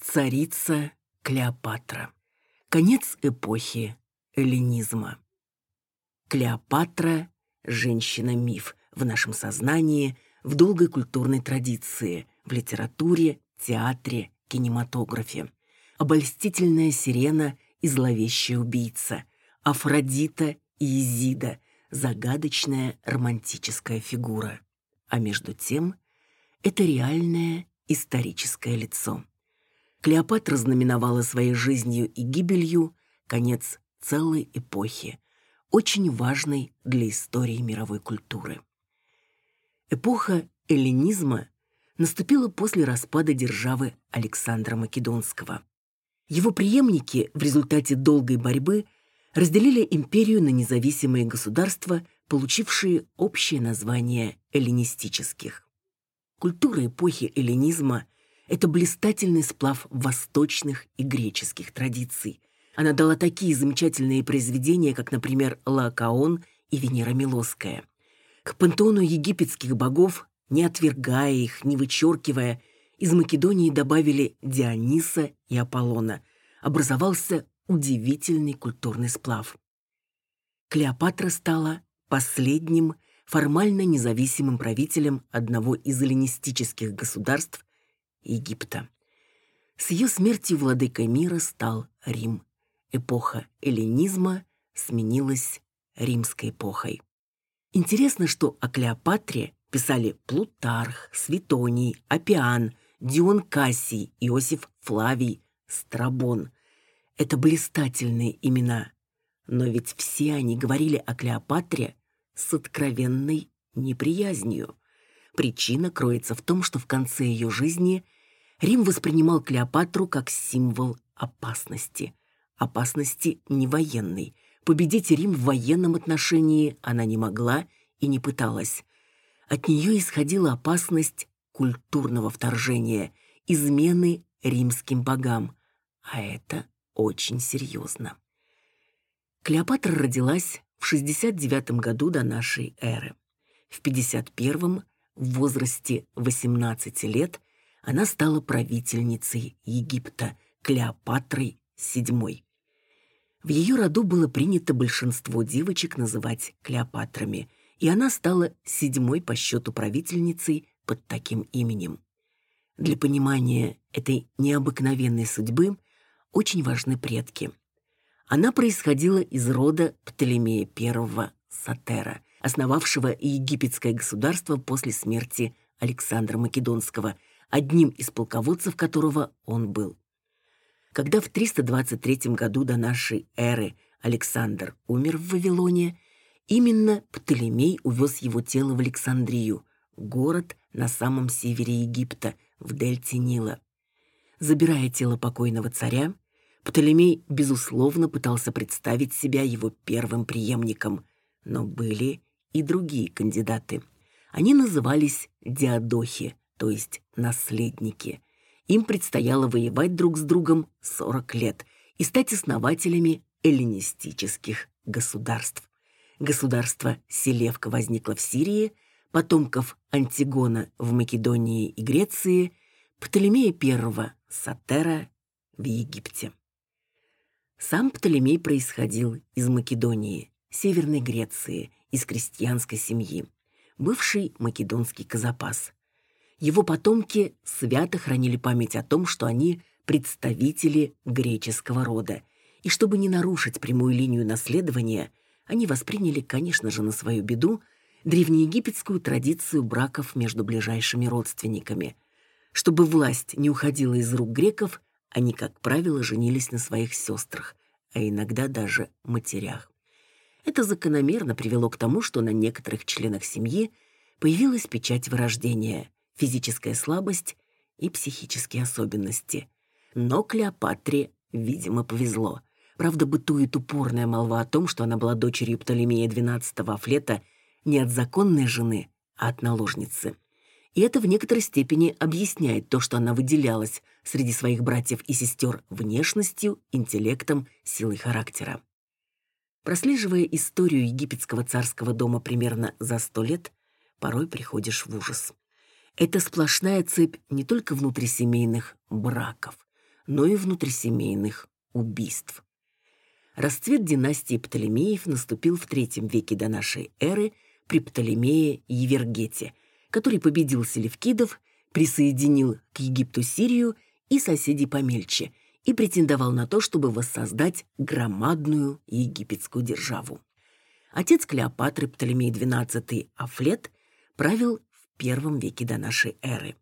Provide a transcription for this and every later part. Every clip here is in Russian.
Царица Клеопатра. Конец эпохи эллинизма. Клеопатра – женщина-миф в нашем сознании, в долгой культурной традиции, в литературе, театре, кинематографе. Обольстительная сирена и зловещая убийца, Афродита и Изида – загадочная романтическая фигура. А между тем, это реальное историческое лицо. Клеопатра знаменовала своей жизнью и гибелью конец целой эпохи, очень важной для истории мировой культуры. Эпоха эллинизма наступила после распада державы Александра Македонского. Его преемники в результате долгой борьбы разделили империю на независимые государства, получившие общее название эллинистических. Культура эпохи эллинизма – это блистательный сплав восточных и греческих традиций. Она дала такие замечательные произведения, как, например, «Лаокаон» и «Венера Милосская». К пантеону египетских богов, не отвергая их, не вычеркивая, из Македонии добавили Диониса и Аполлона. Образовался удивительный культурный сплав. Клеопатра стала последним формально независимым правителем одного из эллинистических государств, Египта. С ее смертью владыкой мира стал Рим. Эпоха эллинизма сменилась римской эпохой. Интересно, что о Клеопатре писали Плутарх, Светоний, Апиан, Дион Кассий, Иосиф Флавий, Страбон. Это блистательные имена. Но ведь все они говорили о Клеопатре с откровенной неприязнью. Причина кроется в том, что в конце ее жизни Рим воспринимал Клеопатру как символ опасности. Опасности не военной. Победить Рим в военном отношении она не могла и не пыталась. От нее исходила опасность культурного вторжения, измены римским богам. А это очень серьезно. Клеопатра родилась в 69 году до нашей эры. В 51 в возрасте 18 лет она стала правительницей Египта, Клеопатрой VII. В ее роду было принято большинство девочек называть Клеопатрами, и она стала седьмой по счету правительницей под таким именем. Для понимания этой необыкновенной судьбы очень важны предки. Она происходила из рода Птолемея I Сатера, основавшего египетское государство после смерти Александра Македонского, одним из полководцев которого он был. Когда в 323 году до нашей эры Александр умер в Вавилоне, именно Птолемей увез его тело в Александрию, город на самом севере Египта, в дельте Нила. Забирая тело покойного царя, Птолемей, безусловно, пытался представить себя его первым преемником, но были и другие кандидаты. Они назывались диадохи, то есть наследники. Им предстояло воевать друг с другом 40 лет и стать основателями эллинистических государств. Государство Селевка возникло в Сирии, потомков Антигона в Македонии и Греции, Птолемея I Сатера в Египте. Сам Птолемей происходил из Македонии, Северной Греции, из крестьянской семьи, бывший македонский казапас. Его потомки свято хранили память о том, что они представители греческого рода, и чтобы не нарушить прямую линию наследования, они восприняли, конечно же, на свою беду древнеегипетскую традицию браков между ближайшими родственниками. Чтобы власть не уходила из рук греков, они, как правило, женились на своих сестрах, а иногда даже матерях. Это закономерно привело к тому, что на некоторых членах семьи появилась печать вырождения, физическая слабость и психические особенности. Но Клеопатре, видимо, повезло. Правда, бытует упорная молва о том, что она была дочерью Птолемея XII Афлета не от законной жены, а от наложницы. И это в некоторой степени объясняет то, что она выделялась среди своих братьев и сестер внешностью, интеллектом, силой характера. Прослеживая историю египетского царского дома примерно за сто лет, порой приходишь в ужас. Это сплошная цепь не только внутрисемейных браков, но и внутрисемейных убийств. Расцвет династии Птолемеев наступил в III веке до нашей эры при Птолемее Евергете, который победил селевкидов, присоединил к Египту Сирию и соседей помельче и претендовал на то, чтобы воссоздать громадную египетскую державу. Отец Клеопатры Птолемей XII Афлет правил в первом веке до нашей эры.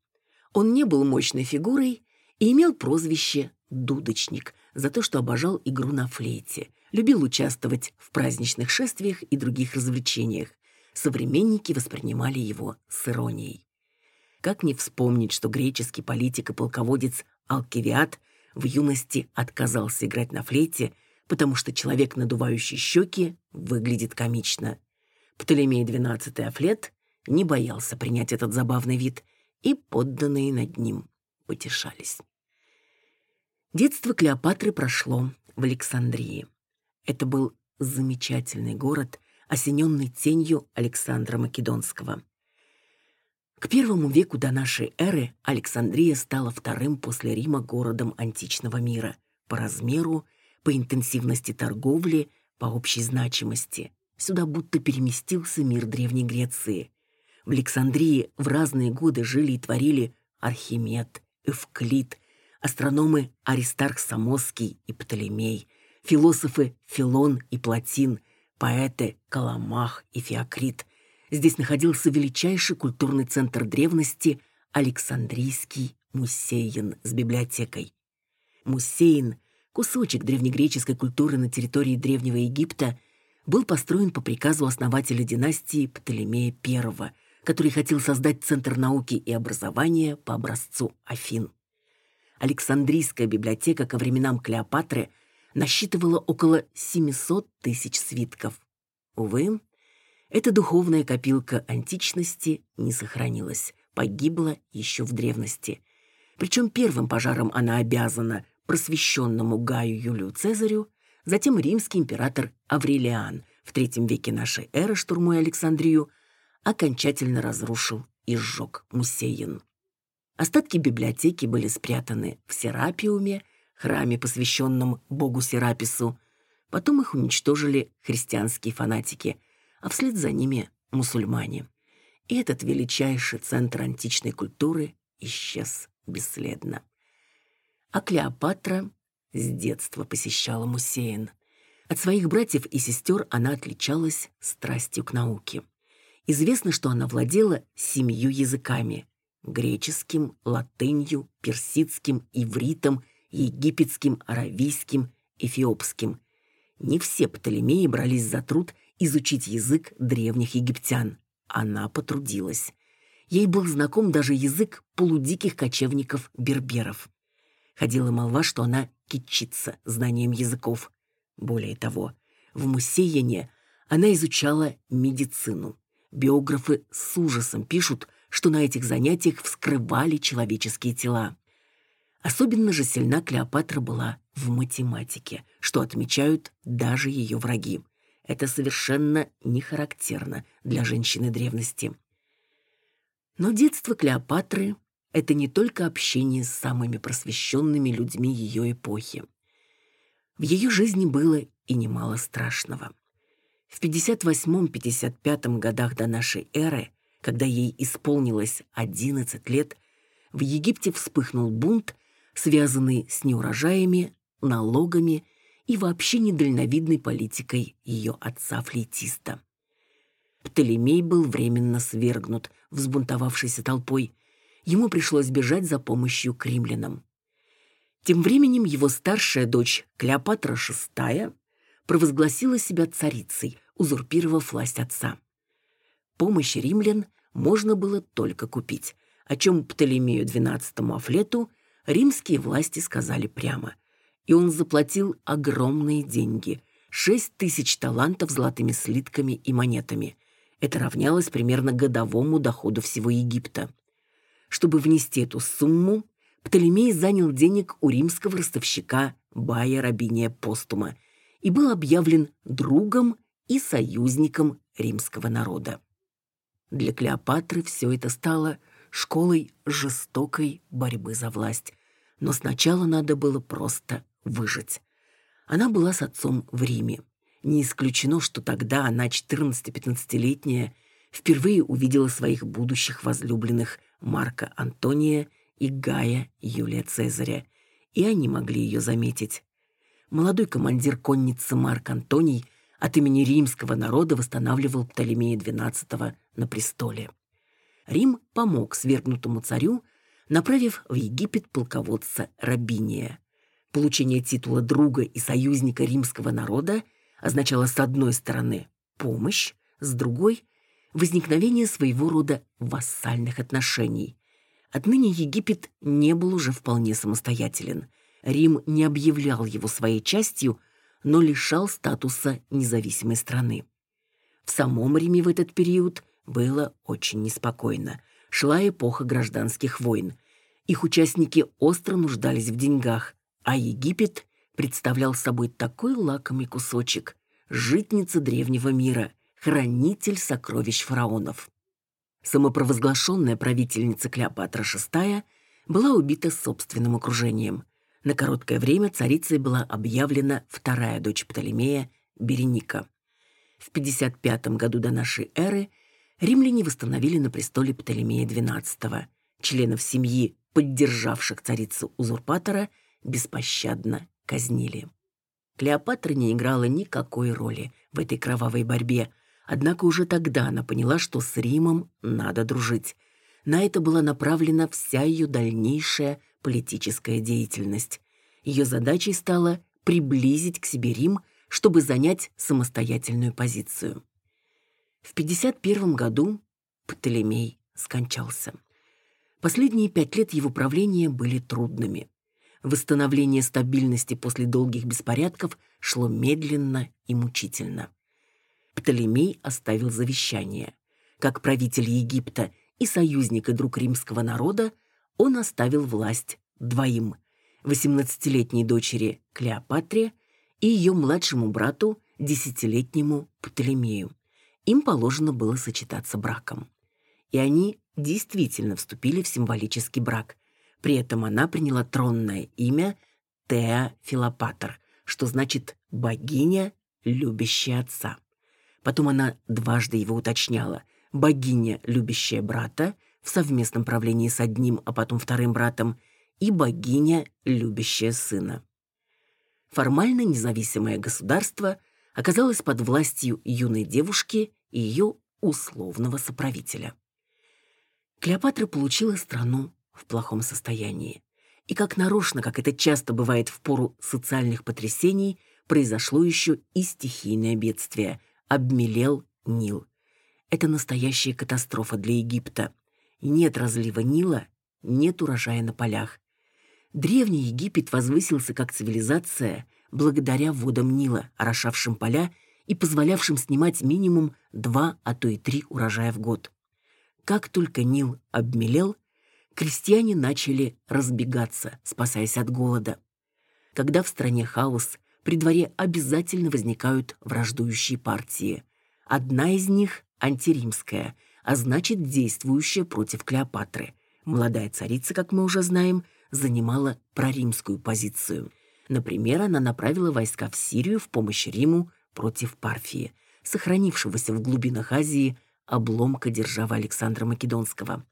Он не был мощной фигурой и имел прозвище «дудочник» за то, что обожал игру на флейте, любил участвовать в праздничных шествиях и других развлечениях. Современники воспринимали его с иронией. Как не вспомнить, что греческий политик и полководец Алкивиад в юности отказался играть на флейте, потому что человек, надувающий щеки, выглядит комично. Птолемей XII Афлет не боялся принять этот забавный вид, и подданные над ним потешались. Детство Клеопатры прошло в Александрии. Это был замечательный город, осененный тенью Александра Македонского. К первому веку до нашей эры Александрия стала вторым после Рима городом античного мира по размеру, по интенсивности торговли, по общей значимости. Сюда будто переместился мир Древней Греции. В Александрии в разные годы жили и творили Архимед, Эвклид, астрономы Аристарх Самосский и Птолемей, философы Филон и Платин, поэты Каламах и Феокрит. Здесь находился величайший культурный центр древности Александрийский Мусейн с библиотекой. Мусейн, кусочек древнегреческой культуры на территории Древнего Египта, был построен по приказу основателя династии Птолемея I – который хотел создать Центр науки и образования по образцу Афин. Александрийская библиотека ко временам Клеопатры насчитывала около 700 тысяч свитков. Увы, эта духовная копилка античности не сохранилась, погибла еще в древности. Причем первым пожаром она обязана просвещенному Гаю Юлию Цезарю, затем римский император Аврелиан в третьем веке нашей эры, штурмуя Александрию, окончательно разрушил и сжег Мусеин. Остатки библиотеки были спрятаны в Серапиуме, храме, посвященном богу Серапису. Потом их уничтожили христианские фанатики, а вслед за ними мусульмане. И этот величайший центр античной культуры исчез бесследно. А Клеопатра с детства посещала Мусеин. От своих братьев и сестер она отличалась страстью к науке. Известно, что она владела семью языками – греческим, латынью, персидским, ивритом, египетским, аравийским, эфиопским. Не все Птолемеи брались за труд изучить язык древних египтян. Она потрудилась. Ей был знаком даже язык полудиких кочевников-берберов. Ходила молва, что она кичится знанием языков. Более того, в Мусеяне она изучала медицину. Биографы с ужасом пишут, что на этих занятиях вскрывали человеческие тела. Особенно же сильна Клеопатра была в математике, что отмечают даже ее враги. Это совершенно не характерно для женщины древности. Но детство Клеопатры — это не только общение с самыми просвещенными людьми ее эпохи. В ее жизни было и немало страшного. В 58-55 годах до нашей эры, когда ей исполнилось 11 лет, в Египте вспыхнул бунт, связанный с неурожаями, налогами и вообще недальновидной политикой ее отца-флейтиста. Птолемей был временно свергнут взбунтовавшейся толпой. Ему пришлось бежать за помощью к римлянам. Тем временем его старшая дочь Клеопатра VI провозгласила себя царицей, узурпировав власть отца. Помощь римлян можно было только купить, о чем Птолемею XII Афлету римские власти сказали прямо. И он заплатил огромные деньги – шесть тысяч талантов золотыми слитками и монетами. Это равнялось примерно годовому доходу всего Египта. Чтобы внести эту сумму, Птолемей занял денег у римского ростовщика Бая Рабиния Постума и был объявлен другом и союзником римского народа. Для Клеопатры все это стало школой жестокой борьбы за власть. Но сначала надо было просто выжить. Она была с отцом в Риме. Не исключено, что тогда она, 14-15-летняя, впервые увидела своих будущих возлюбленных Марка Антония и Гая Юлия Цезаря, и они могли ее заметить. Молодой командир конницы Марк Антоний от имени римского народа восстанавливал Птолемея XII на престоле. Рим помог свергнутому царю, направив в Египет полководца Рабиния. Получение титула друга и союзника римского народа означало с одной стороны помощь, с другой – возникновение своего рода вассальных отношений. Отныне Египет не был уже вполне самостоятелен. Рим не объявлял его своей частью, но лишал статуса независимой страны. В самом Риме в этот период было очень неспокойно. Шла эпоха гражданских войн. Их участники остро нуждались в деньгах, а Египет представлял собой такой лакомый кусочек, житница древнего мира, хранитель сокровищ фараонов. Самопровозглашенная правительница Клеопатра VI была убита собственным окружением. На короткое время царицей была объявлена вторая дочь Птолемея, Береника. В 55 году до нашей эры римляне восстановили на престоле Птолемея XII. Членов семьи, поддержавших царицу-узурпатора – беспощадно казнили. Клеопатра не играла никакой роли в этой кровавой борьбе, однако уже тогда она поняла, что с Римом надо дружить. На это была направлена вся ее дальнейшая политическая деятельность. Ее задачей стало приблизить к себе Рим, чтобы занять самостоятельную позицию. В 51 году Птолемей скончался. Последние пять лет его правления были трудными. Восстановление стабильности после долгих беспорядков шло медленно и мучительно. Птолемей оставил завещание. Как правитель Египта и союзник и друг римского народа, он оставил власть двоим – 18-летней дочери Клеопатре и ее младшему брату, десятилетнему Птолемею. Им положено было сочетаться браком. И они действительно вступили в символический брак, при этом она приняла тронное имя Теа Филопатор, что значит «богиня, любящая отца». Потом она дважды его уточняла «богиня, любящая брата» в совместном правлении с одним, а потом вторым братом, и богиня, любящая сына. Формально независимое государство оказалось под властью юной девушки и ее условного соправителя. Клеопатра получила страну в плохом состоянии. И как нарочно, как это часто бывает в пору социальных потрясений, произошло еще и стихийное бедствие. Обмелел Нил. Это настоящая катастрофа для Египта. Нет разлива Нила, нет урожая на полях. Древний Египет возвысился как цивилизация благодаря водам Нила, орошавшим поля и позволявшим снимать минимум два, а то и три урожая в год. Как только Нил обмелел, крестьяне начали разбегаться, спасаясь от голода. Когда в стране хаос, при дворе обязательно возникают враждующие партии. Одна из них – антиримская, а значит, действующая против Клеопатры. Молодая царица, как мы уже знаем, занимала проримскую позицию. Например, она направила войска в Сирию в помощь Риму против Парфии, сохранившегося в глубинах Азии обломка державы Александра Македонского.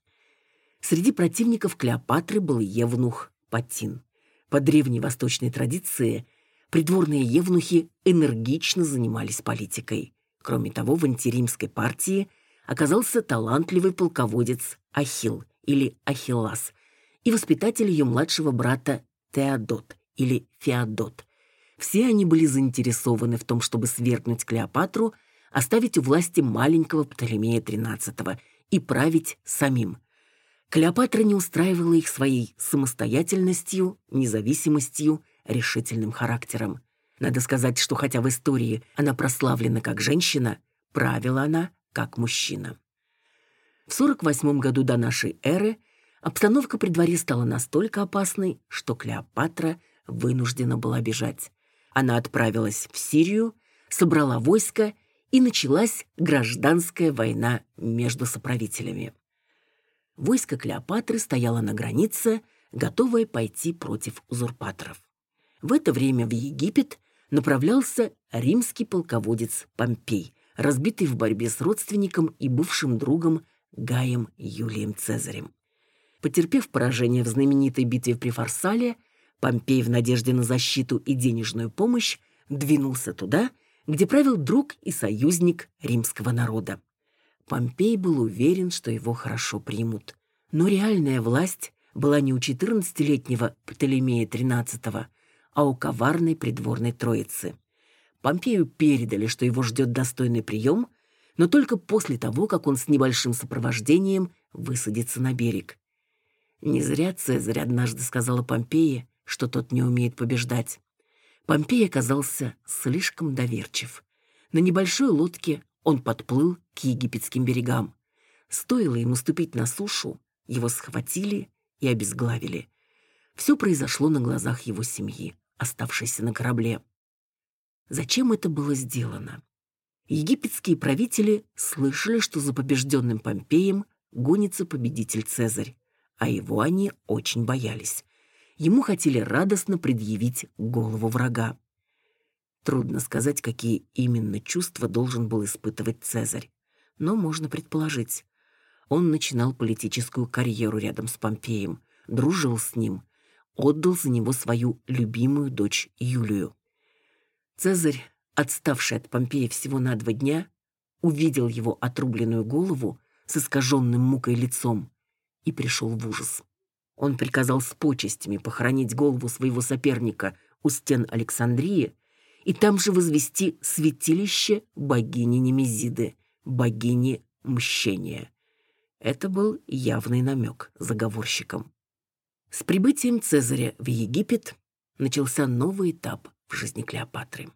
Среди противников Клеопатры был евнух Патин. По древней восточной традиции придворные евнухи энергично занимались политикой. Кроме того, в антиримской партии оказался талантливый полководец Ахилл или Ахиллас и воспитатель ее младшего брата Теодот или Феодот. Все они были заинтересованы в том, чтобы свергнуть Клеопатру, оставить у власти маленького Птолемея XIII и править самим. Клеопатра не устраивала их своей самостоятельностью, независимостью, решительным характером. Надо сказать, что хотя в истории она прославлена как женщина, правила она как мужчина. В 48 году до нашей эры обстановка при дворе стала настолько опасной, что Клеопатра вынуждена была бежать. Она отправилась в Сирию, собрала войско, и началась гражданская война между соправителями. Войско Клеопатры стояло на границе, готовая пойти против узурпаторов. В это время в Египет направлялся римский полководец Помпей, разбитый в борьбе с родственником и бывшим другом Гаем Юлием Цезарем. Потерпев поражение в знаменитой битве при Фарсале, Помпей в надежде на защиту и денежную помощь двинулся туда, где правил друг и союзник римского народа. Помпей был уверен, что его хорошо примут. Но реальная власть была не у 14-летнего Птолемея XIII, а у коварной придворной троицы. Помпею передали, что его ждет достойный прием, но только после того, как он с небольшим сопровождением высадится на берег. Не зря Цезарь однажды сказала Помпее, что тот не умеет побеждать. Помпей оказался слишком доверчив. На небольшой лодке он подплыл к египетским берегам. Стоило ему ступить на сушу, его схватили и обезглавили. Все произошло на глазах его семьи, оставшейся на корабле. Зачем это было сделано? Египетские правители слышали, что за побежденным Помпеем гонится победитель Цезарь, а его они очень боялись. Ему хотели радостно предъявить голову врага. Трудно сказать, какие именно чувства должен был испытывать Цезарь, но можно предположить. Он начинал политическую карьеру рядом с Помпеем, дружил с ним, отдал за него свою любимую дочь Юлию. Цезарь, отставший от Помпея всего на два дня, увидел его отрубленную голову с искаженным мукой лицом и пришел в ужас. Он приказал с почестями похоронить голову своего соперника у стен Александрии и там же возвести святилище богини Немезиды, богини мщения. Это был явный намек заговорщикам. С прибытием Цезаря в Египет начался новый этап в жизни Клеопатры.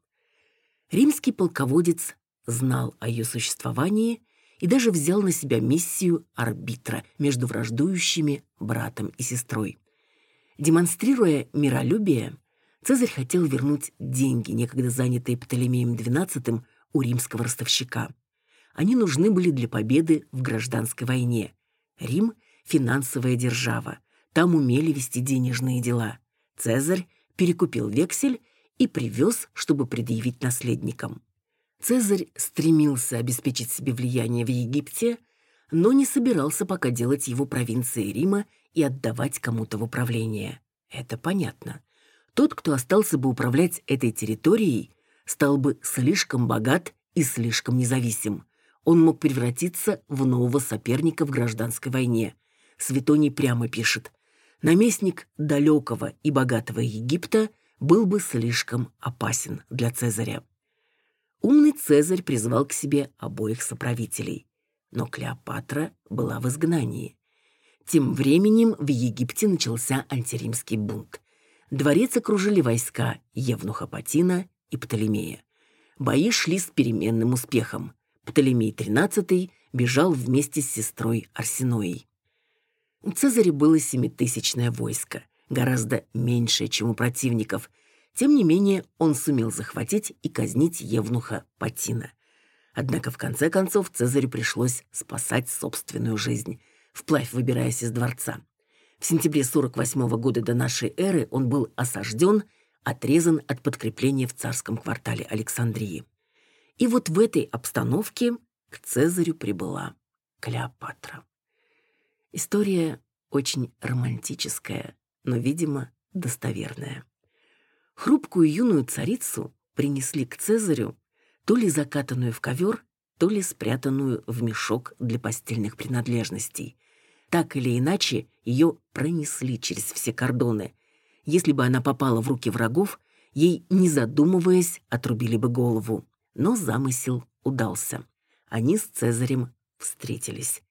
Римский полководец знал о ее существовании и даже взял на себя миссию арбитра между враждующими братом и сестрой. Демонстрируя миролюбие, Цезарь хотел вернуть деньги, некогда занятые Птолемеем XII у римского ростовщика. Они нужны были для победы в гражданской войне. Рим – финансовая держава. Там умели вести денежные дела. Цезарь перекупил вексель и привез, чтобы предъявить наследникам. Цезарь стремился обеспечить себе влияние в Египте, но не собирался пока делать его провинцией Рима и отдавать кому-то в управление. Это понятно. Тот, кто остался бы управлять этой территорией, стал бы слишком богат и слишком независим. Он мог превратиться в нового соперника в гражданской войне. Светоний прямо пишет. Наместник далекого и богатого Египта был бы слишком опасен для Цезаря. Умный Цезарь призвал к себе обоих соправителей. Но Клеопатра была в изгнании. Тем временем в Египте начался антиримский бунт. Дворец окружили войска Евнуха Патина и Птолемея. Бои шли с переменным успехом. Птолемей XIII бежал вместе с сестрой Арсеноей. У Цезаря было семитысячное войско, гораздо меньшее, чем у противников, тем не менее, он сумел захватить и казнить Евнуха Патина. Однако в конце концов Цезарю пришлось спасать собственную жизнь, вплавь выбираясь из дворца. В сентябре 48 -го года до нашей эры он был осажден, отрезан от подкрепления в царском квартале Александрии. И вот в этой обстановке к Цезарю прибыла Клеопатра. История очень романтическая, но, видимо, достоверная. Хрупкую юную царицу принесли к Цезарю, то ли закатанную в ковер, то ли спрятанную в мешок для постельных принадлежностей. Так или иначе, ее пронесли через все кордоны. Если бы она попала в руки врагов, ей, не задумываясь, отрубили бы голову. Но замысел удался. Они с Цезарем встретились.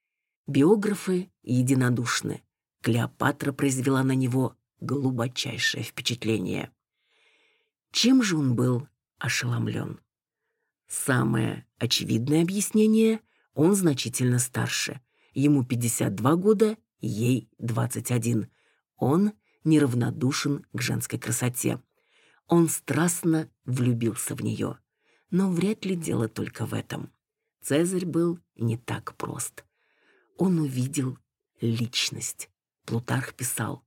Биографы единодушны. Клеопатра произвела на него глубочайшее впечатление. Чем же он был ошеломлен? Самое очевидное объяснение – он значительно старше. Ему 52 года, ей 21. Он неравнодушен к женской красоте. Он страстно влюбился в нее. Но вряд ли дело только в этом. Цезарь был не так прост. Он увидел личность. Плутарх писал,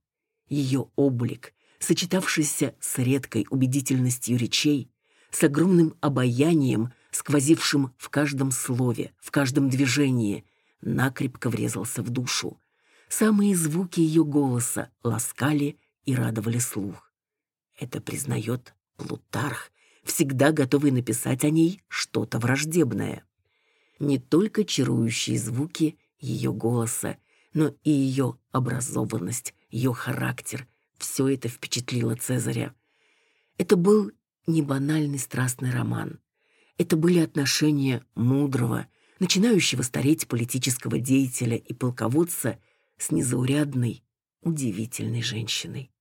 ее облик, сочетавшийся с редкой убедительностью речей, с огромным обаянием, сквозившим в каждом слове, в каждом движении, накрепко врезался в душу. Самые звуки ее голоса ласкали и радовали слух. Это признает Плутарх, всегда готовый написать о ней что-то враждебное. Не только чарующие звуки ее голоса, но и ее образованность, ее характер, все это впечатлило Цезаря. Это был не банальный страстный роман. Это были отношения мудрого, начинающего стареть политического деятеля и полководца с незаурядной, удивительной женщиной.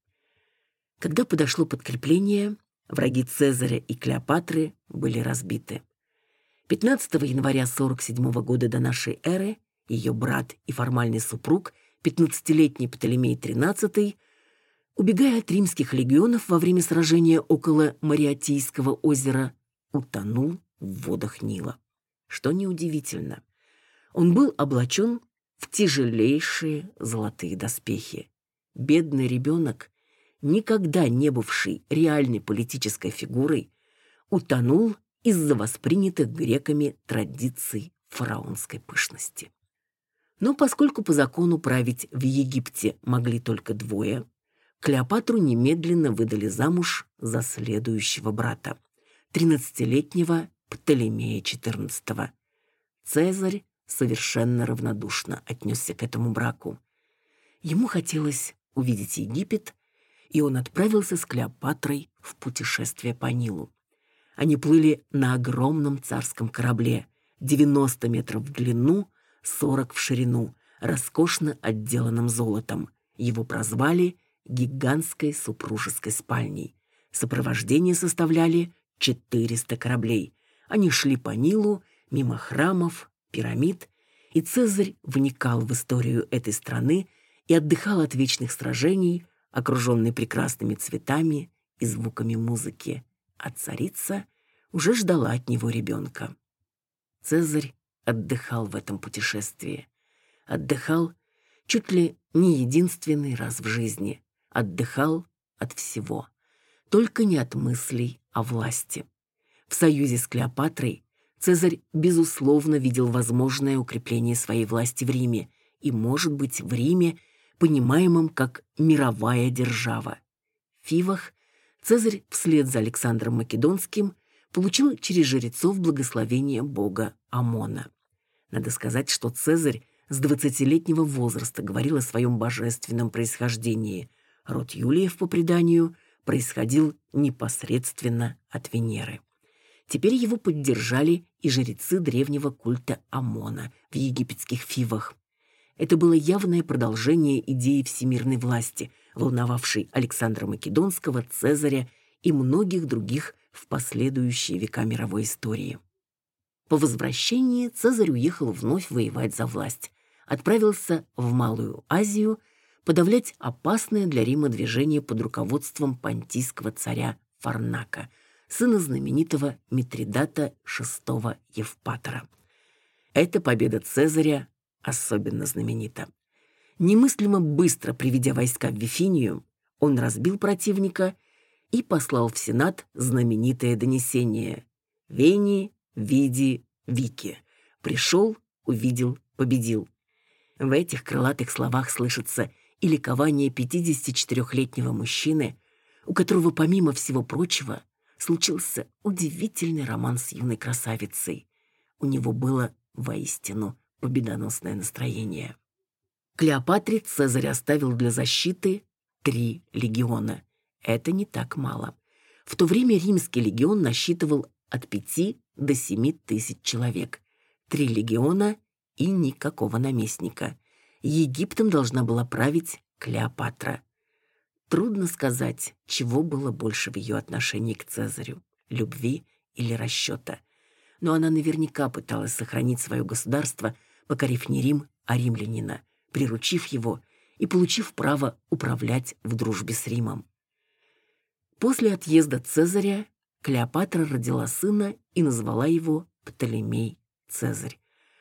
Когда подошло подкрепление, враги Цезаря и Клеопатры были разбиты. 15 января 47 года до нашей эры ее брат и формальный супруг, 15-летний Птолемей XIII, убегая от римских легионов во время сражения около Мариатийского озера, утонул в водах Нила. Что неудивительно, он был облачен в тяжелейшие золотые доспехи. Бедный ребенок, никогда не бывший реальной политической фигурой, утонул из-за воспринятых греками традиций фараонской пышности. Но поскольку по закону править в Египте могли только двое, Клеопатру немедленно выдали замуж за следующего брата, 13-летнего Птолемея XIV. Цезарь совершенно равнодушно отнесся к этому браку. Ему хотелось увидеть Египет, и он отправился с Клеопатрой в путешествие по Нилу. Они плыли на огромном царском корабле, 90 метров в длину, 40 в ширину, роскошно отделанном золотом. Его прозвали гигантской супружеской спальней. Сопровождение составляли 400 кораблей. Они шли по Нилу, мимо храмов, пирамид, и Цезарь вникал в историю этой страны и отдыхал от вечных сражений, окруженный прекрасными цветами и звуками музыки. А царица уже ждала от него ребенка. Цезарь отдыхал в этом путешествии. Отдыхал чуть ли не единственный раз в жизни отдыхал от всего, только не от мыслей о власти. В союзе с Клеопатрой Цезарь, безусловно, видел возможное укрепление своей власти в Риме и, может быть, в Риме, понимаемом как мировая держава. В Фивах Цезарь вслед за Александром Македонским получил через жрецов благословение бога Амона. Надо сказать, что Цезарь с двадцатилетнего возраста говорил о своем божественном происхождении, Род Юлиев, по преданию, происходил непосредственно от Венеры. Теперь его поддержали и жрецы древнего культа Амона в египетских фивах. Это было явное продолжение идеи всемирной власти, волновавшей Александра Македонского, Цезаря и многих других в последующие века мировой истории. По возвращении Цезарь уехал вновь воевать за власть, отправился в Малую Азию – подавлять опасное для Рима движение под руководством понтийского царя Фарнака, сына знаменитого Митридата VI Евпатора. Эта победа Цезаря особенно знаменита. Немыслимо быстро приведя войска в Вифинию, он разбил противника и послал в Сенат знаменитое донесение «Вени, види, вики». Пришел, увидел, победил. В этих крылатых словах слышится и ликование 54-летнего мужчины, у которого, помимо всего прочего, случился удивительный роман с юной красавицей. У него было воистину победоносное настроение. Клеопатре Цезарь оставил для защиты три легиона. Это не так мало. В то время римский легион насчитывал от пяти до семи тысяч человек. Три легиона и никакого наместника. Египтом должна была править Клеопатра. Трудно сказать, чего было больше в ее отношении к Цезарю – любви или расчета. Но она наверняка пыталась сохранить свое государство, покорив не Рим, а римлянина, приручив его и получив право управлять в дружбе с Римом. После отъезда Цезаря Клеопатра родила сына и назвала его Птолемей Цезарь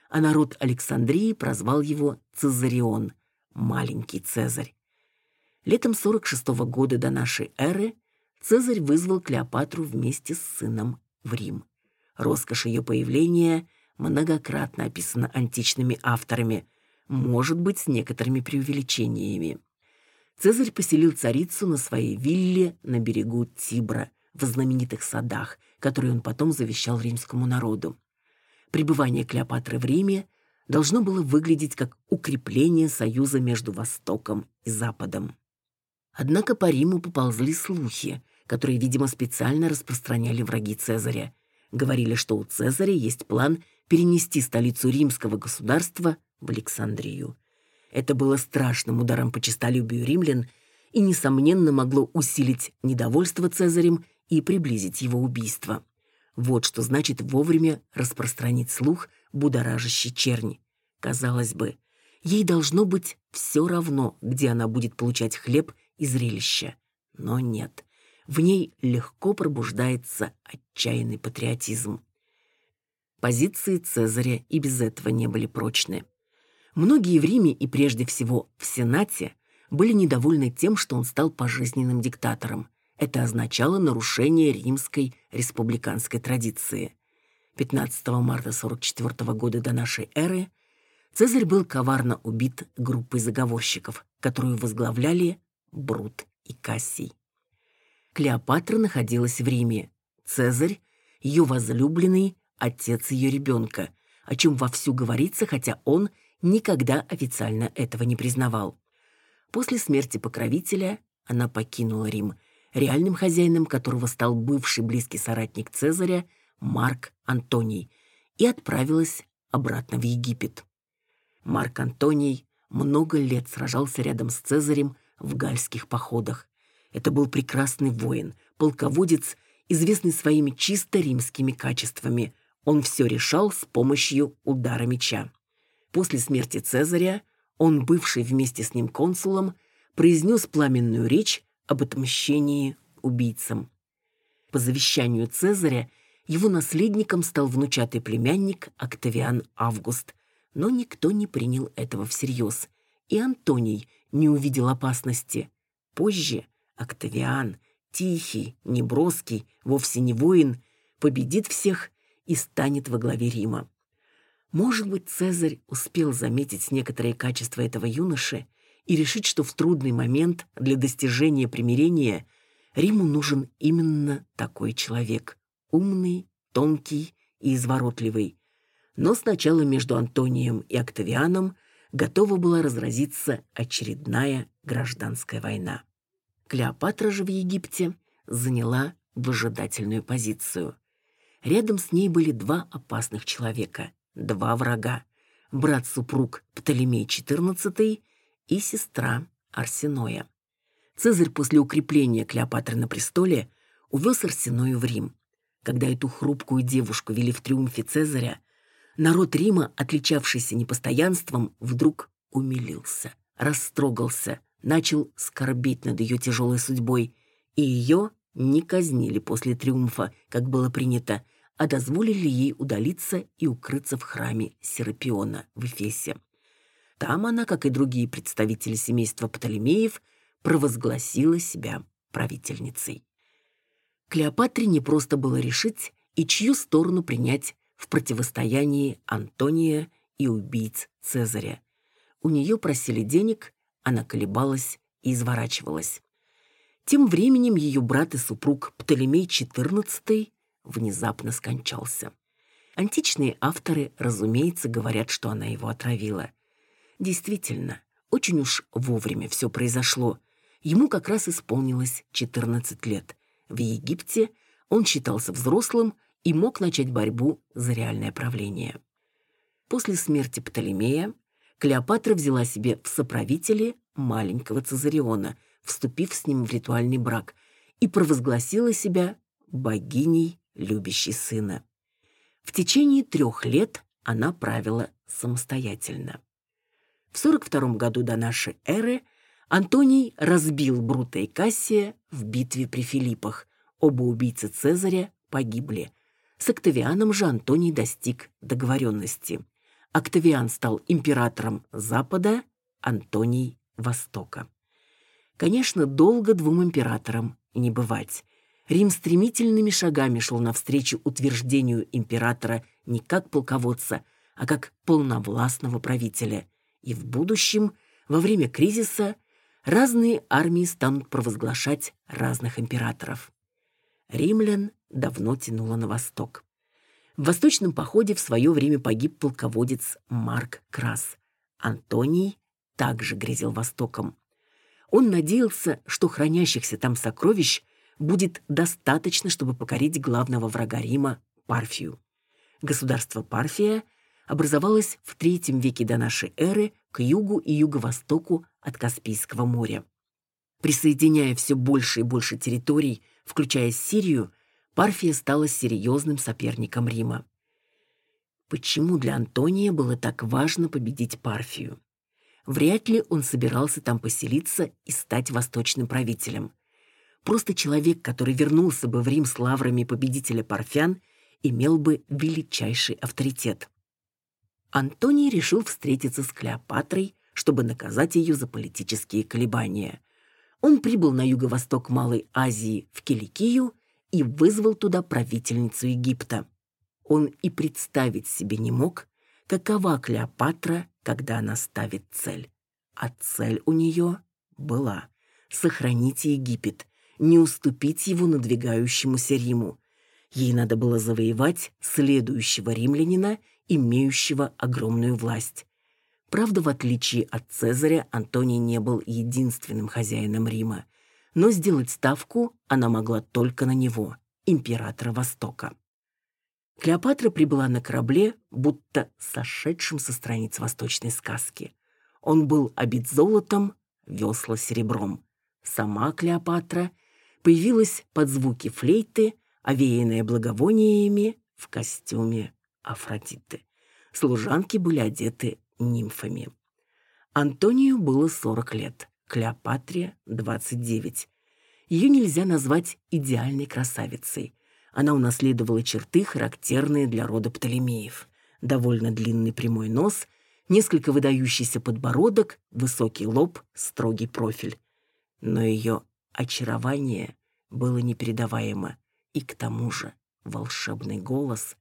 а народ Александрии прозвал его Цезарион, маленький Цезарь. Летом 46 -го года до нашей эры Цезарь вызвал Клеопатру вместе с сыном в Рим. Роскошь ее появления многократно описана античными авторами, может быть, с некоторыми преувеличениями. Цезарь поселил царицу на своей вилле на берегу Тибра, в знаменитых садах, которые он потом завещал римскому народу. Пребывание Клеопатры в Риме должно было выглядеть как укрепление союза между Востоком и Западом. Однако по Риму поползли слухи, которые, видимо, специально распространяли враги Цезаря. Говорили, что у Цезаря есть план перенести столицу римского государства в Александрию. Это было страшным ударом по честолюбию римлян и, несомненно, могло усилить недовольство Цезарем и приблизить его убийство. Вот что значит вовремя распространить слух, будоражащий черни. Казалось бы, ей должно быть все равно, где она будет получать хлеб и зрелище. Но нет, в ней легко пробуждается отчаянный патриотизм. Позиции Цезаря и без этого не были прочны. Многие в Риме и прежде всего в Сенате были недовольны тем, что он стал пожизненным диктатором. Это означало нарушение римской республиканской традиции. 15 марта 44 года до нашей эры Цезарь был коварно убит группой заговорщиков, которую возглавляли Брут и Кассий. Клеопатра находилась в Риме. Цезарь, ее возлюбленный, отец ее ребенка, о чем вовсю говорится, хотя он никогда официально этого не признавал. После смерти покровителя она покинула Рим – реальным хозяином которого стал бывший близкий соратник Цезаря Марк Антоний, и отправилась обратно в Египет. Марк Антоний много лет сражался рядом с Цезарем в гальских походах. Это был прекрасный воин, полководец, известный своими чисто римскими качествами. Он все решал с помощью удара меча. После смерти Цезаря он, бывший вместе с ним консулом, произнес пламенную речь об отмщении убийцам. По завещанию Цезаря его наследником стал внучатый племянник Октавиан Август, но никто не принял этого всерьез, и Антоний не увидел опасности. Позже Октавиан, тихий, неброский, вовсе не воин, победит всех и станет во главе Рима. Может быть, Цезарь успел заметить некоторые качества этого юноши и решить, что в трудный момент для достижения примирения Риму нужен именно такой человек. Умный, тонкий и изворотливый. Но сначала между Антонием и Октавианом готова была разразиться очередная гражданская война. Клеопатра же в Египте заняла выжидательную позицию. Рядом с ней были два опасных человека, два врага. Брат-супруг Птолемей XIV и сестра Арсеноя. Цезарь после укрепления Клеопатры на престоле увез Арсеною в Рим. Когда эту хрупкую девушку вели в триумфе Цезаря, народ Рима, отличавшийся непостоянством, вдруг умилился, растрогался, начал скорбеть над ее тяжелой судьбой, и ее не казнили после триумфа, как было принято, а дозволили ей удалиться и укрыться в храме Серапиона в Эфесе. Там она, как и другие представители семейства Птолемеев, провозгласила себя правительницей. Клеопатре не просто было решить, и чью сторону принять в противостоянии Антония и убийц Цезаря. У нее просили денег, она колебалась и изворачивалась. Тем временем ее брат и супруг Птолемей XIV внезапно скончался. Античные авторы, разумеется, говорят, что она его отравила. Действительно, очень уж вовремя все произошло. Ему как раз исполнилось 14 лет. В Египте он считался взрослым и мог начать борьбу за реальное правление. После смерти Птолемея Клеопатра взяла себе в соправители маленького Цезариона, вступив с ним в ритуальный брак, и провозгласила себя богиней, любящей сына. В течение трех лет она правила самостоятельно. В 42 году до нашей эры Антоний разбил Брута и Кассия в битве при Филиппах. Оба убийцы Цезаря погибли. С Октавианом же Антоний достиг договоренности. Октавиан стал императором Запада, Антоний – Востока. Конечно, долго двум императорам не бывать. Рим стремительными шагами шел навстречу утверждению императора не как полководца, а как полновластного правителя. И в будущем, во время кризиса, разные армии станут провозглашать разных императоров. Римлян давно тянуло на восток. В восточном походе в свое время погиб полководец Марк Крас. Антоний также грезил Востоком. Он надеялся, что хранящихся там сокровищ будет достаточно, чтобы покорить главного врага Рима – Парфию. Государство Парфия образовалось в III веке до нашей эры к югу и юго-востоку от Каспийского моря. Присоединяя все больше и больше территорий, включая Сирию, Парфия стала серьезным соперником Рима. Почему для Антония было так важно победить Парфию? Вряд ли он собирался там поселиться и стать восточным правителем. Просто человек, который вернулся бы в Рим с лаврами победителя парфян, имел бы величайший авторитет. Антоний решил встретиться с Клеопатрой, чтобы наказать ее за политические колебания. Он прибыл на юго-восток Малой Азии, в Киликию, и вызвал туда правительницу Египта. Он и представить себе не мог, какова Клеопатра, когда она ставит цель. А цель у нее была — сохранить Египет, не уступить его надвигающемуся Риму. Ей надо было завоевать следующего римлянина, имеющего огромную власть. Правда, в отличие от Цезаря, Антоний не был единственным хозяином Рима, но сделать ставку она могла только на него, императора Востока. Клеопатра прибыла на корабле, будто сошедшим со страниц восточной сказки. Он был обит золотом, весла серебром. Сама Клеопатра появилась под звуки флейты, овеянная благовониями в костюме Афродиты. Служанки были одеты нимфами. Антонию было 40 лет, Клеопатре — 29. Ее нельзя назвать идеальной красавицей. Она унаследовала черты, характерные для рода Птолемеев. Довольно длинный прямой нос, несколько выдающийся подбородок, высокий лоб, строгий профиль. Но ее очарование было непередаваемо, и к тому же волшебный голос.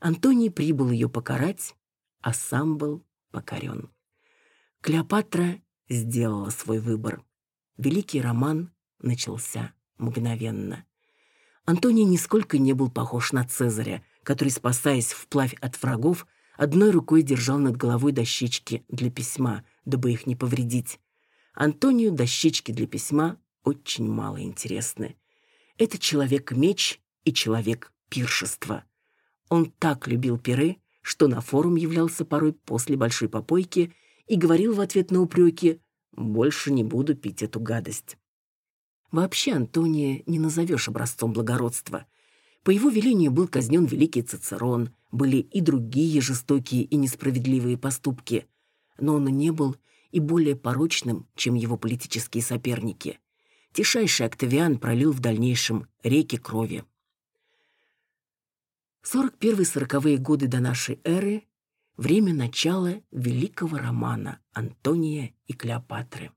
Антоний прибыл ее покарать, а сам был покорен. Клеопатра сделала свой выбор. Великий роман начался мгновенно. Антоний нисколько не был похож на Цезаря, который, спасаясь вплавь от врагов, одной рукой держал над головой дощечки для письма, дабы их не повредить. Антонию дощечки для письма очень мало интересны. Это человек-меч и человек-пиршество. Он так любил пиры, что на форум являлся порой после большой попойки и говорил в ответ на упреки «больше не буду пить эту гадость». Вообще Антония не назовешь образцом благородства. По его велению был казнен великий Цицерон, были и другие жестокие и несправедливые поступки, но он не был и более порочным, чем его политические соперники. Тишайший Октавиан пролил в дальнейшем реки крови. 41-40-е годы до нашей эры – время начала великого романа Антония и Клеопатры.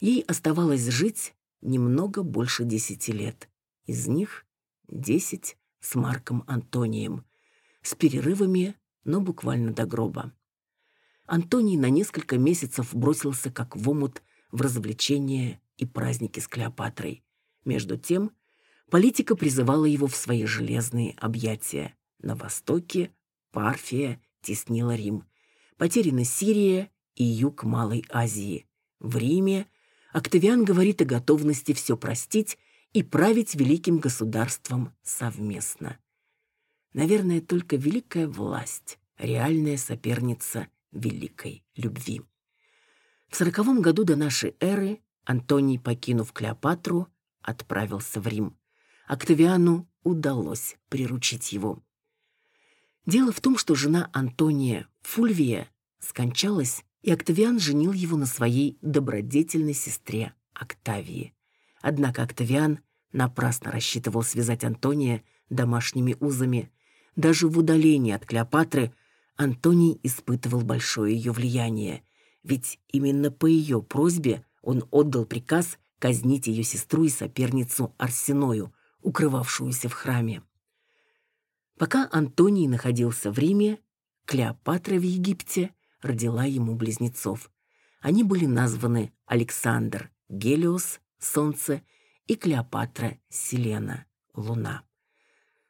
Ей оставалось жить немного больше десяти лет. Из них десять с Марком Антонием, с перерывами, но буквально до гроба. Антоний на несколько месяцев бросился как в омут в развлечения и праздники с Клеопатрой. Между тем, политика призывала его в свои железные объятия. На востоке Парфия теснила Рим. Потеряна Сирия и юг Малой Азии. В Риме Октавиан говорит о готовности все простить и править великим государством совместно. Наверное, только великая власть, реальная соперница великой любви. В сороковом году до нашей эры Антоний, покинув Клеопатру, отправился в Рим. Октавиану удалось приручить его. Дело в том, что жена Антония, Фульвия, скончалась и Октавиан женил его на своей добродетельной сестре Октавии. Однако Октавиан напрасно рассчитывал связать Антония домашними узами. Даже в удалении от Клеопатры Антоний испытывал большое ее влияние, ведь именно по ее просьбе Он отдал приказ казнить ее сестру и соперницу Арсеною, укрывавшуюся в храме. Пока Антоний находился в Риме, Клеопатра в Египте родила ему близнецов. Они были названы Александр, Гелиос, Солнце, и Клеопатра, Селена, Луна.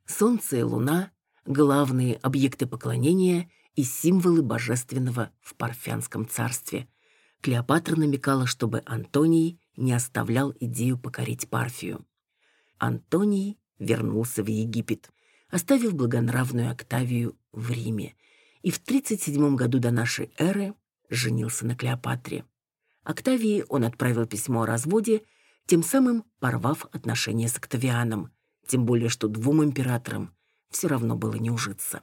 Солнце и Луна — главные объекты поклонения и символы божественного в Парфянском царстве. Клеопатра намекала, чтобы Антоний не оставлял идею покорить Парфию. Антоний вернулся в Египет, оставив благонравную Октавию в Риме, и в 37 году до нашей эры женился на Клеопатре. Октавии он отправил письмо о разводе, тем самым порвав отношения с Октавианом, тем более что двум императорам все равно было не ужиться.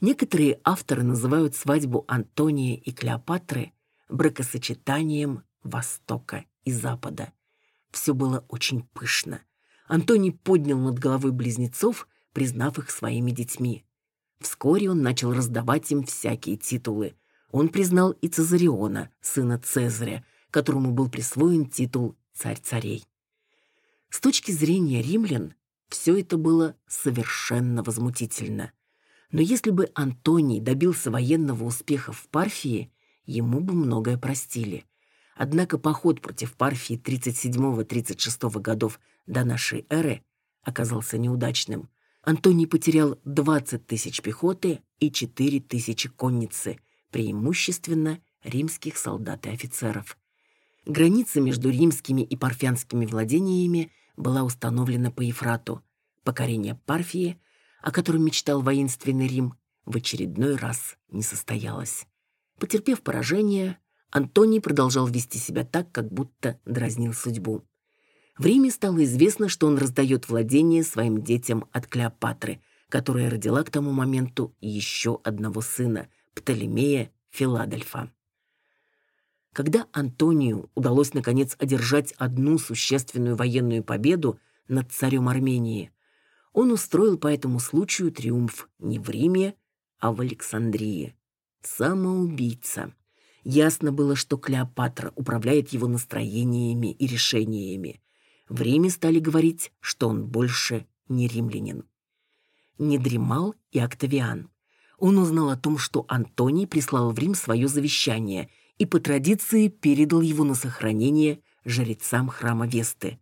Некоторые авторы называют свадьбу Антония и Клеопатры бракосочетанием Востока и Запада. Все было очень пышно. Антоний поднял над головой близнецов, признав их своими детьми. Вскоре он начал раздавать им всякие титулы. Он признал и Цезариона, сына Цезаря, которому был присвоен титул «царь царей». С точки зрения римлян, все это было совершенно возмутительно. Но если бы Антоний добился военного успеха в Парфии, ему бы многое простили. Однако поход против Парфии 37-36 годов до нашей эры оказался неудачным. Антоний потерял 20 тысяч пехоты и 4 тысячи конницы, преимущественно римских солдат и офицеров. Граница между римскими и парфянскими владениями была установлена по Ефрату. Покорение Парфии, о котором мечтал воинственный Рим, в очередной раз не состоялось. Потерпев поражение, Антоний продолжал вести себя так, как будто дразнил судьбу. В Риме стало известно, что он раздает владение своим детям от Клеопатры, которая родила к тому моменту еще одного сына, Птолемея Филадельфа. Когда Антонию удалось наконец одержать одну существенную военную победу над царем Армении, он устроил по этому случаю триумф не в Риме, а в Александрии. Самоубийца. Ясно было, что Клеопатра управляет его настроениями и решениями. В Риме стали говорить, что он больше не римлянин. Не дремал и Октавиан. Он узнал о том, что Антоний прислал в Рим свое завещание и по традиции передал его на сохранение жрецам храма Весты.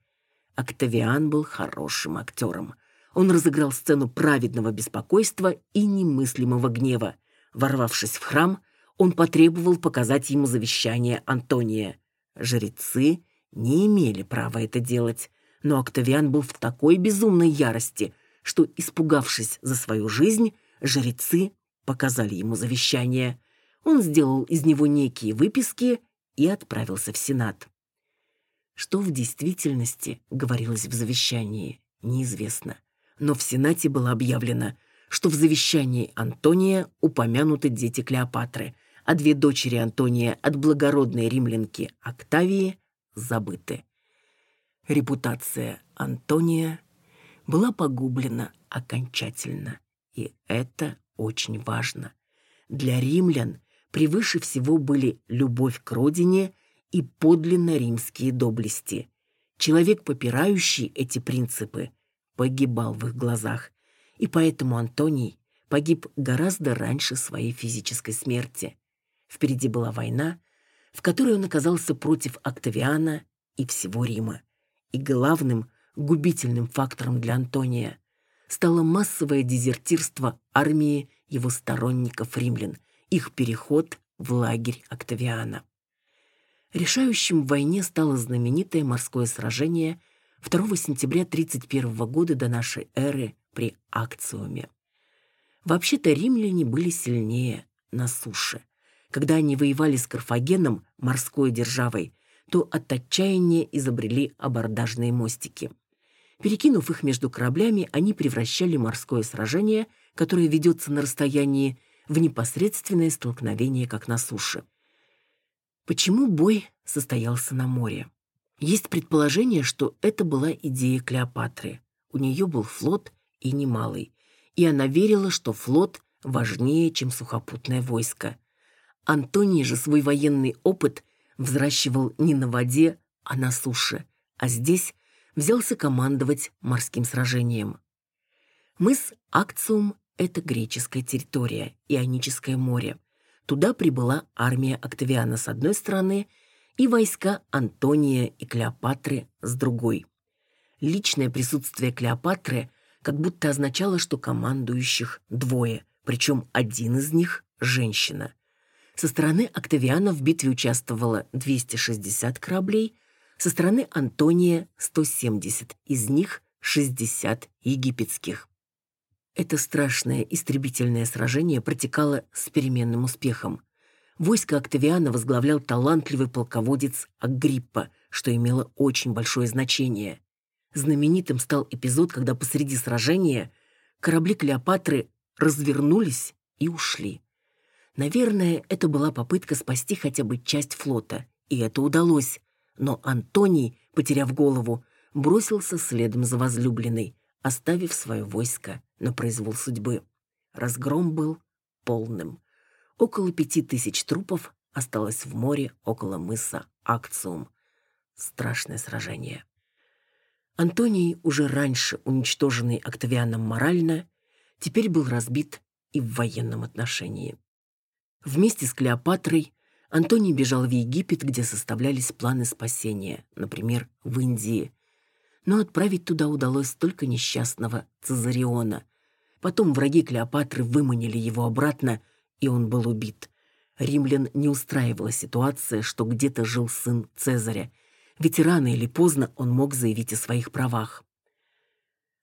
Октавиан был хорошим актером. Он разыграл сцену праведного беспокойства и немыслимого гнева. Ворвавшись в храм, он потребовал показать ему завещание Антония. Жрецы не имели права это делать, но Октавиан был в такой безумной ярости, что, испугавшись за свою жизнь, жрецы показали ему завещание. Он сделал из него некие выписки и отправился в Сенат. Что в действительности говорилось в завещании, неизвестно. Но в Сенате было объявлено, что в завещании Антония упомянуты дети Клеопатры, а две дочери Антония от благородной римлянки Октавии забыты. Репутация Антония была погублена окончательно, и это очень важно. Для римлян превыше всего были любовь к родине и подлинно римские доблести. Человек, попирающий эти принципы, погибал в их глазах, и поэтому Антоний погиб гораздо раньше своей физической смерти. Впереди была война, в которой он оказался против Октавиана и всего Рима. И главным губительным фактором для Антония стало массовое дезертирство армии его сторонников римлян, их переход в лагерь Октавиана. Решающим в войне стало знаменитое морское сражение 2 сентября 31 года до нашей эры при Акциуме. Вообще-то римляне были сильнее на суше – когда они воевали с Карфагеном, морской державой, то от отчаяния изобрели абордажные мостики. Перекинув их между кораблями, они превращали морское сражение, которое ведется на расстоянии, в непосредственное столкновение, как на суше. Почему бой состоялся на море? Есть предположение, что это была идея Клеопатры. У нее был флот и немалый, и она верила, что флот важнее, чем сухопутное войско. Антоний же свой военный опыт взращивал не на воде, а на суше, а здесь взялся командовать морским сражением. Мыс Акциум – это греческая территория, Ионическое море. Туда прибыла армия Октавиана с одной стороны и войска Антония и Клеопатры с другой. Личное присутствие Клеопатры как будто означало, что командующих двое, причем один из них – женщина. Со стороны Октавиана в битве участвовало 260 кораблей, со стороны Антония – 170, из них 60 египетских. Это страшное истребительное сражение протекало с переменным успехом. Войско Октавиана возглавлял талантливый полководец Агриппа, что имело очень большое значение. Знаменитым стал эпизод, когда посреди сражения корабли Клеопатры развернулись и ушли. Наверное, это была попытка спасти хотя бы часть флота, и это удалось. Но Антоний, потеряв голову, бросился следом за возлюбленной, оставив свое войско на произвол судьбы. Разгром был полным. Около пяти тысяч трупов осталось в море около мыса Акциум. Страшное сражение. Антоний, уже раньше уничтоженный Октавианом морально, теперь был разбит и в военном отношении. Вместе с Клеопатрой Антоний бежал в Египет, где составлялись планы спасения, например, в Индии – но отправить туда удалось только несчастного Цезариона. Потом враги Клеопатры выманили его обратно, и он был убит. Римлян не устраивала ситуация, что где-то жил сын Цезаря, ведь рано или поздно он мог заявить о своих правах.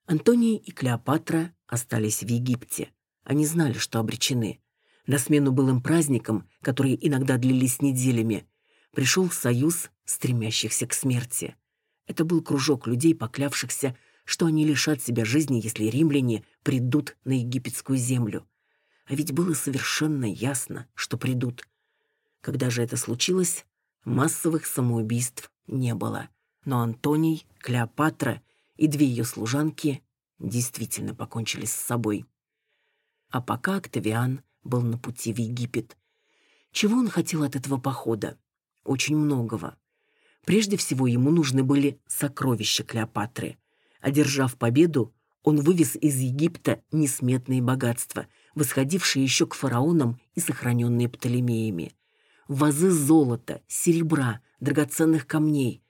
Антоний и Клеопатра остались в Египте. Они знали, что обречены. На смену былым праздникам, которые иногда длились неделями, пришел союз стремящихся к смерти. Это был кружок людей, поклявшихся, что они лишат себя жизни, если римляне придут на египетскую землю. А ведь было совершенно ясно, что придут. Когда же это случилось, массовых самоубийств не было. Но Антоний, Клеопатра и две ее служанки действительно покончили с собой. А пока Октавиан был на пути в Египет. Чего он хотел от этого похода? Очень многого. Прежде всего ему нужны были сокровища Клеопатры. Одержав победу, он вывез из Египта несметные богатства, восходившие еще к фараонам и сохраненные Птолемеями. Вазы золота, серебра, драгоценных камней.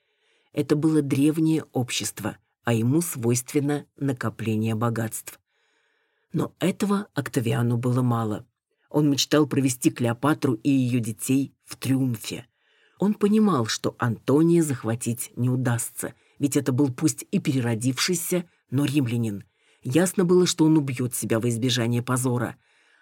Это было древнее общество, а ему свойственно накопление богатств. Но этого Октавиану было мало. Он мечтал провести Клеопатру и ее детей в триумфе. Он понимал, что Антония захватить не удастся, ведь это был пусть и переродившийся, но римлянин. Ясно было, что он убьет себя во избежание позора.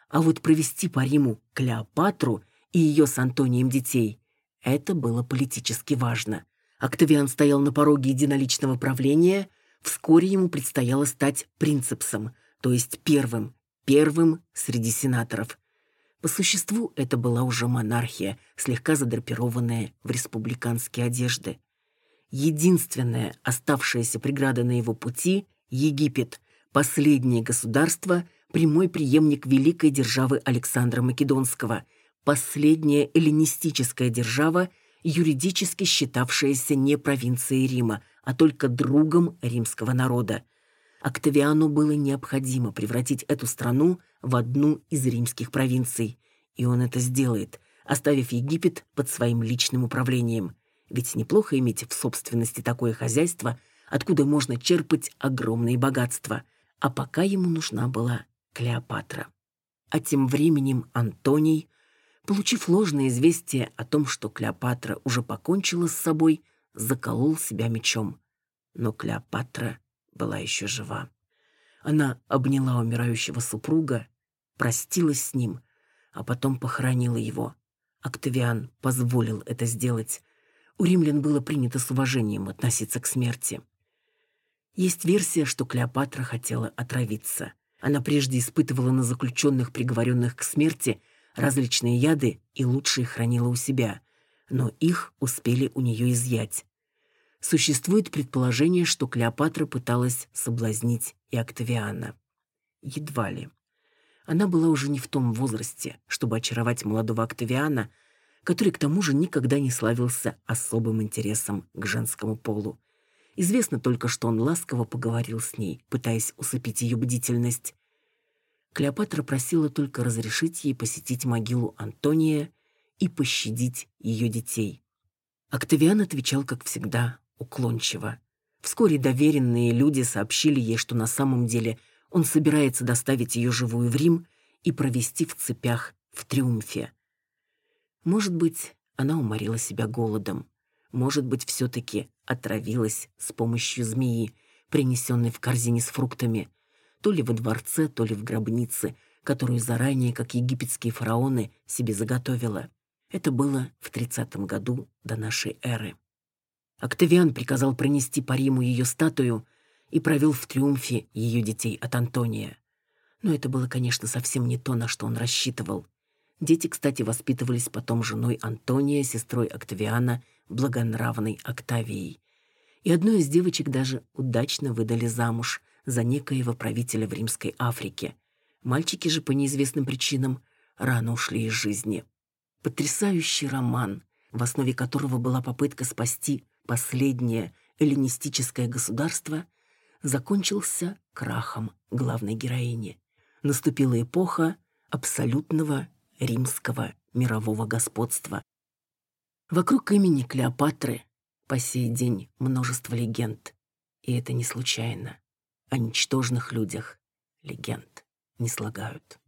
А вот провести по Риму Клеопатру и ее с Антонием детей – это было политически важно. Октавиан стоял на пороге единоличного правления, вскоре ему предстояло стать принцепсом, то есть первым, первым среди сенаторов – по существу это была уже монархия, слегка задрапированная в республиканские одежды. Единственная оставшаяся преграда на его пути – Египет, последнее государство, прямой преемник великой державы Александра Македонского, последняя эллинистическая держава, юридически считавшаяся не провинцией Рима, а только другом римского народа. Октавиану было необходимо превратить эту страну в одну из римских провинций. И он это сделает, оставив Египет под своим личным управлением. Ведь неплохо иметь в собственности такое хозяйство, откуда можно черпать огромные богатства. А пока ему нужна была Клеопатра. А тем временем Антоний, получив ложное известие о том, что Клеопатра уже покончила с собой, заколол себя мечом. Но Клеопатра была еще жива. Она обняла умирающего супруга, простилась с ним, а потом похоронила его. Октавиан позволил это сделать. У римлян было принято с уважением относиться к смерти. Есть версия, что Клеопатра хотела отравиться. Она прежде испытывала на заключенных, приговоренных к смерти, различные яды и лучше их хранила у себя, но их успели у нее изъять. Существует предположение, что Клеопатра пыталась соблазнить и Октавиана. Едва ли. Она была уже не в том возрасте, чтобы очаровать молодого Октавиана, который к тому же никогда не славился особым интересом к женскому полу. Известно только, что он ласково поговорил с ней, пытаясь усыпить ее бдительность. Клеопатра просила только разрешить ей посетить могилу Антония и пощадить ее детей. Октавиан отвечал, как всегда, уклончиво. Вскоре доверенные люди сообщили ей, что на самом деле он собирается доставить ее живую в Рим и провести в цепях в триумфе. Может быть, она уморила себя голодом. Может быть, все-таки отравилась с помощью змеи, принесенной в корзине с фруктами, то ли во дворце, то ли в гробнице, которую заранее, как египетские фараоны, себе заготовила. Это было в тридцатом году до нашей эры. Октавиан приказал пронести по Риму ее статую и провел в триумфе ее детей от Антония. Но это было, конечно, совсем не то, на что он рассчитывал. Дети, кстати, воспитывались потом женой Антония, сестрой Октавиана, благонравной Октавией. И одну из девочек даже удачно выдали замуж за некоего правителя в Римской Африке. Мальчики же по неизвестным причинам рано ушли из жизни. Потрясающий роман, в основе которого была попытка спасти последнее эллинистическое государство, закончился крахом главной героини. Наступила эпоха абсолютного римского мирового господства. Вокруг имени Клеопатры по сей день множество легенд. И это не случайно. О ничтожных людях легенд не слагают.